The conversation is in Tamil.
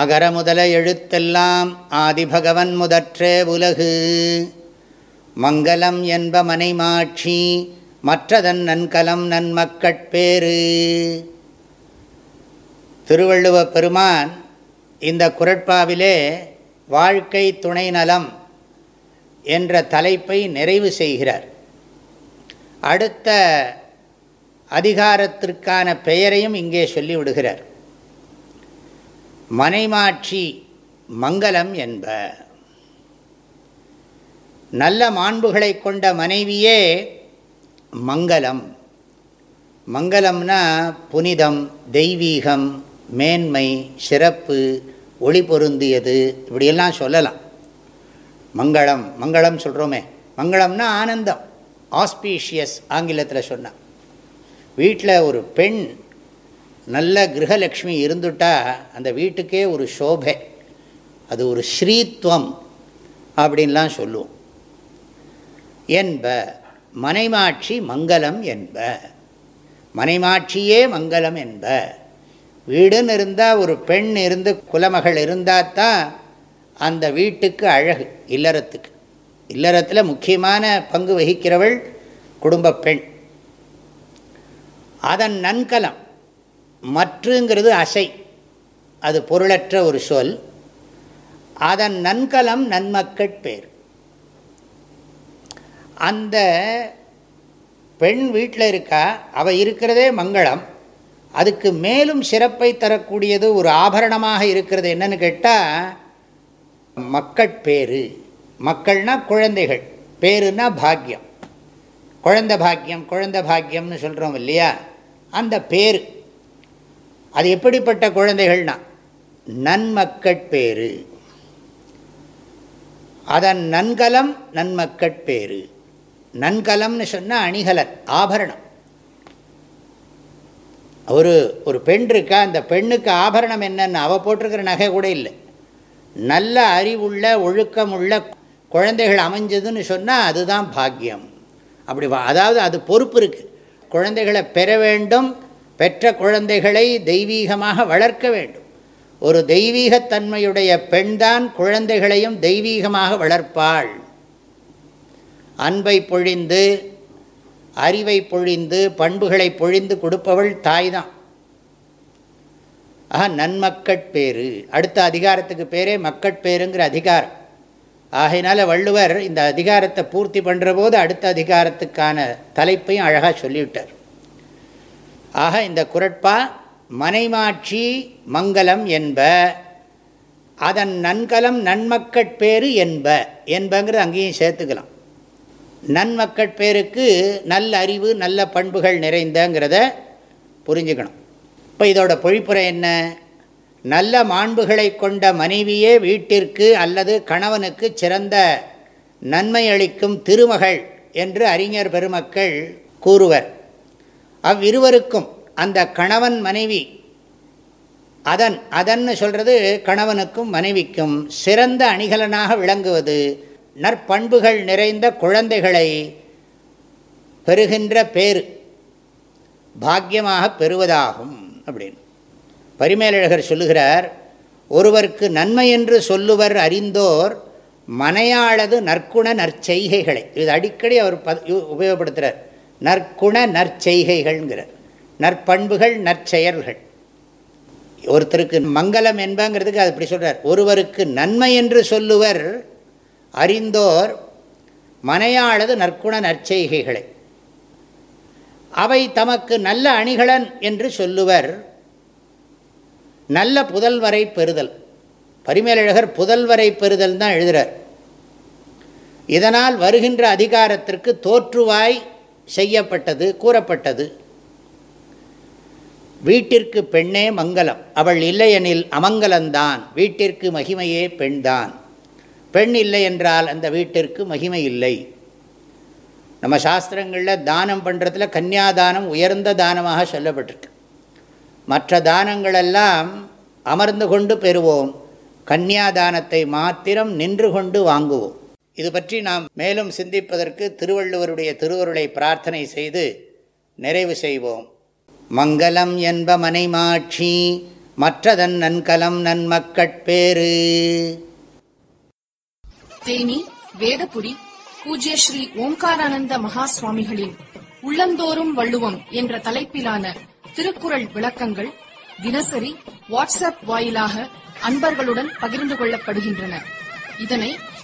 அகர முதல எழுத்தெல்லாம் ஆதிபகவன் முதற்றே உலகு. மங்களம் என்ப மனைமாட்சி மற்றதன் நன்கலம் நன்மக்கட்பேறு திருவள்ளுவ பெருமான் இந்த குரட்பாவிலே வாழ்க்கை துணை நலம் என்ற தலைப்பை நிறைவு செய்கிறார். அடுத்த அதிகாரத்திற்கான பெயரையும் இங்கே சொல்லிவிடுகிறார். மனைமாட்சி மங்களம் என்ப. நல்ல மாண்புகளை கொண்ட மனைவியே மங்களம். மங்களம்னா புனிதம் தெய்வீகம் மேன்மை சிறப்பு ஒளி பொருந்தியது இப்படியெல்லாம் சொல்லலாம். மங்களம் மங்களம் சொல்கிறோமே மங்களம்னா ஆனந்தம் ஆஸ்பீஷியஸ் ஆங்கிலத்தில் சொன்னான் வீட்டில் ஒரு பெண் நல்ல கிரகலக்ஷ்மி இருந்துட்டா அந்த வீட்டுக்கே ஒரு சோபை அது ஒரு ஸ்ரீத்வம் அப்படின்லாம் சொல்லுவோம். என்ப மனைமாட்சி மங்களம் என்ப. மனைமாட்சியே மங்களம் என்ப. வீடுன்னு இருந்தால் ஒரு பெண் இருந்து குலமகள் இருந்தால் தான் அந்த வீட்டுக்கு அழகு இல்லறத்துக்கு. இல்லறத்தில் முக்கியமான பங்கு வகிக்கிறவள் குடும்ப பெண். அதன் நன்கலம் மற்றுங்கிறது அசை. அது பொருளற்ற ஒரு சொல். அதன் நன்கலம் நன்மக்கட்பேர் அந்த பெண் வீட்டில் இருக்கா அவள் இருக்கிறதே மங்களம். அதுக்கு மேலும் சிறப்பை தரக்கூடியது ஒரு ஆபரணமாக இருக்கிறது என்னன்னு கேட்டால் மக்கட்பேறு மக்கள்னா குழந்தைகள். பேருன்னா பாக்கியம். குழந்த பாக்கியம் குழந்த பாக்கியம்னு சொல்கிறோம் இல்லையா? அந்த பேர். அது எப்படிப்பட்ட குழந்தைகள்னா நன்மக்கட்பேறு. அதன் நன்கலம் நன்மக்கட்பேறு. நன்கலம்னு சொன்னால் அணிகலன் ஆபரணம். ஒரு ஒரு பெண் இருக்கா அந்த பெண்ணுக்கு ஆபரணம் என்னென்னு அவள் போட்டிருக்கிற நகை கூட இல்லை. நல்ல அறிவுள்ள ஒழுக்கமுள்ள குழந்தைகள் அமைஞ்சதுன்னு சொன்னால் அதுதான் பாக்கியம். அப்படி அதாவது அது பொறுப்பு இருக்குது குழந்தைகளை பெற வேண்டும் பெற்ற குழந்தைகளை தெய்வீகமாக வளர்க்க வேண்டும். ஒரு தெய்வீகத்தன்மையுடைய பெண்தான் குழந்தைகளையும் தெய்வீகமாக வளர்ப்பாள். அன்பை பொழிந்து அறிவை பொழிந்து பண்புகளை பொழிந்து கொடுப்பவள் தாய் தான் ஆக நன்மக்கட்பேறு அடுத்த அதிகாரத்துக்கு பேரே மக்கட்பேருங்கிற அதிகாரம். ஆகையினால் வள்ளுவர் இந்த அதிகாரத்தை பூர்த்தி பண்ணுற போது அடுத்த அதிகாரத்துக்கான தலைப்பையும் அழகாக சொல்லிவிட்டார். ஆக இந்த குரட்பா மனைமாட்சி மங்களம் என்ப அதன் நன்கலம் நன்மக்கட்பேறு என்ப என்பங்கிறது அங்கேயும் சேர்த்துக்கலாம். நன்மக்கட்பேருக்கு நல்ல அறிவு நல்ல பண்புகள் நிறைந்தங்கிறத புரிஞ்சுக்கணும். இப்போ இதோட பொழிப்புரை என்ன? நல்ல மாண்புகளை கொண்ட மனைவியே வீட்டிற்கு அல்லது கணவனுக்கு சிறந்த நன்மை அளிக்கும் திருமகள் என்று அறிஞர் பெருமக்கள் கூறுவர். அவ்விருவருக்கும் அந்த கணவன் மனைவி அதன் அதன்னு சொல்கிறது கணவனுக்கும் மனைவிக்கும் சிறந்த அணிகலனாக விளங்குவது நற்பண்புகள் நிறைந்த குழந்தைகளை பெறுகின்ற பேர் பாக்கியமாக பெறுவதாகும் அப்படின்னு. பரிமேலழகர் சொல்லுகிறார் ஒருவருக்கு நன்மை என்று சொல்லுவர் அறிந்தோர் மனையாளது நற்குண நற்செய்கைகளை. இது அடிக்கடி அவர் ப உபயோகப்படுத்துகிறார் நற்குண நற்செய்கைகள்ங்கிறார் நற்பண்புகள் நற்செயல்கள். ஒருத்தருக்கு மங்களம் என்பங்கிறதுக்கு அது இப்படி சொல்கிறார் ஒருவருக்கு நன்மை என்று சொல்லுவர் அறிந்தோர் மனையாளது நற்குண நற்செய்கைகளை. அவை தமக்கு நல்ல அணிகலன் என்று சொல்லுவர் நல்ல புதல்வரை பெறுதல். பரிமேலழகர் புதல்வரை பெறுதல் தான் எழுதுகிறார் இதனால் வருகின்ற அதிகாரத்திற்கு தோற்றுவாய் செய்யப்பட்டது கூறப்பட்டது. வீட்டிற்கு பெண்ணே மங்களம். அவள் இல்லையெனில் அமங்கலந்தான். வீட்டிற்கு மகிமையே பெண்தான். பெண் இல்லை என்றால் அந்த வீட்டிற்கு மகிமை இல்லை. நம்ம சாஸ்திரங்களில் தானம் பண்ணுறதுல கன்னியாதானம் உயர்ந்த தானமாக சொல்லப்பட்டிருக்கு. மற்ற தானங்களெல்லாம் அமர்ந்து கொண்டு பெறுவோம். கன்னியாதானத்தை மாத்திரம் நின்று கொண்டு வாங்குவோம். இது பற்றி நாம் மேலும் சிந்திப்பதற்கு திருவள்ளுவருடைய திருவருளை பிரார்த்தனை செய்து நிறைவு செய்வோம். மங்களம் என்ப மனைமாட்சி மற்றதன் நன்கலம் நன்மக்கட்பேறு தேனி வேதபுரி பூஜ்ய ஸ்ரீ ஓம்காரானந்த மகா சுவாமிகளின் உள்ளந்தோறும் வள்ளுவம் என்ற தலைப்பிலான திருக்குறள் விளக்கங்கள் தினசரி வாட்ஸ்அப் வாயிலாக அன்பர்களுடன் பகிர்ந்து கொள்ளப்படுகின்றன. இதனை